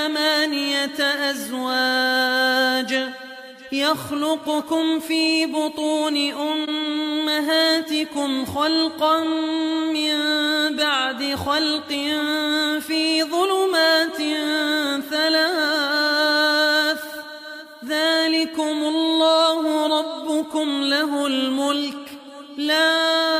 ثمانية أزواج يخلقكم في بطون أمهاتكم خلقا من بعد خلق في ظلمات ثلاث. ذلكم الله ربكم له الملك. لا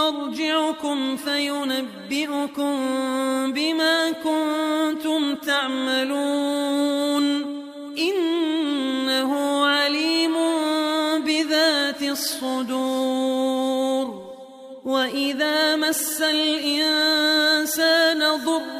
مرجعكم فينبئكم بما كنتم تعملون. إنه عليم بذات الصدور. وإذا مس الإنسان ضر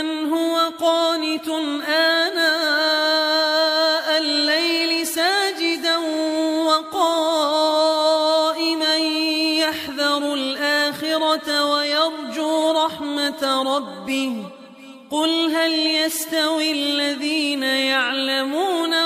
أمن هو قانت آناء الليل ساجدا وقائما يحذر الآخرة ويرجو رحمة ربه. قل هل يستوي الذين يعلمون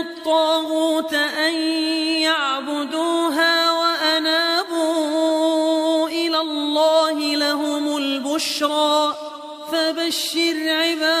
الطاغوت أن يعبدوها وأنابوا إلى الله لهم البشرى. فبشر عباد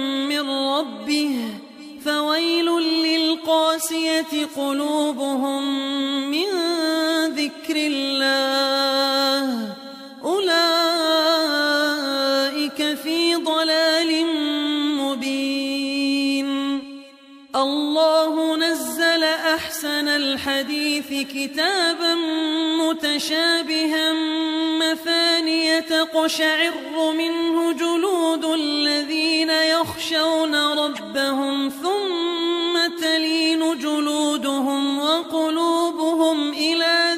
للقاسية قلوبهم من ذكر الله. أولئك في ضلال مبين. الله نزل أحسن الحديث كتابا متشابها. مثانية تقشعر منه جلود الذين يخشون ربهم ثم تلين جلودهم وقلوبهم إلى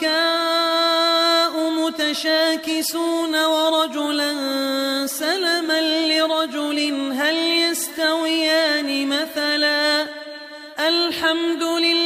شركاء متشاكسون ورجلا سلما لرجل هل يستويان مثلا؟ الحمد لله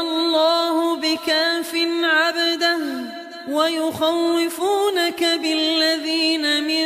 الله بكاف عبده ويخوفونك بالذين من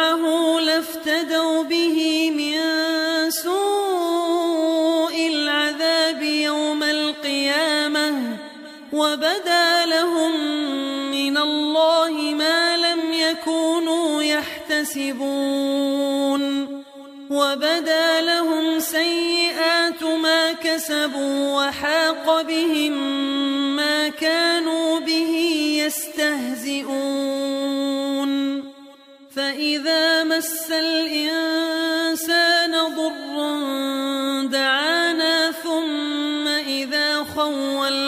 يحتسبون وبدا لهم سيئات ما كسبوا وحاق بهم ما كانوا به يستهزئون. فإذا مس الإنسان ضر دعانا ثم إذا خولناه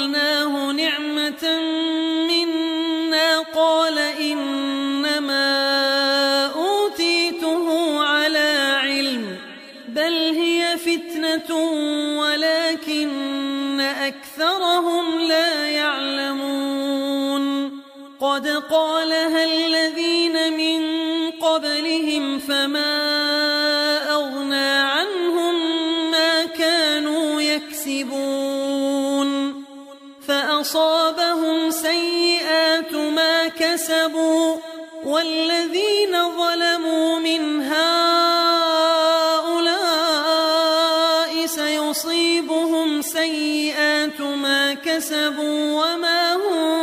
كسبوا وما هم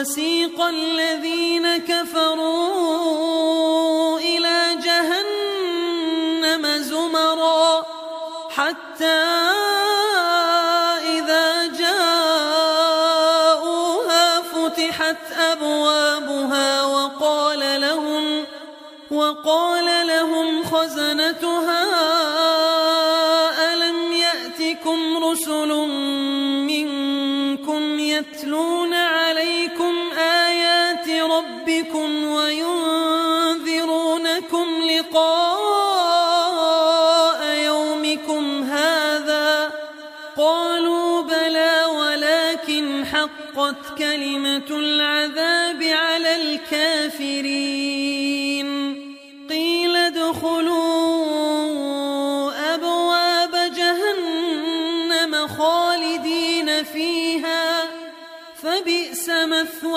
وسيق الذين كفروا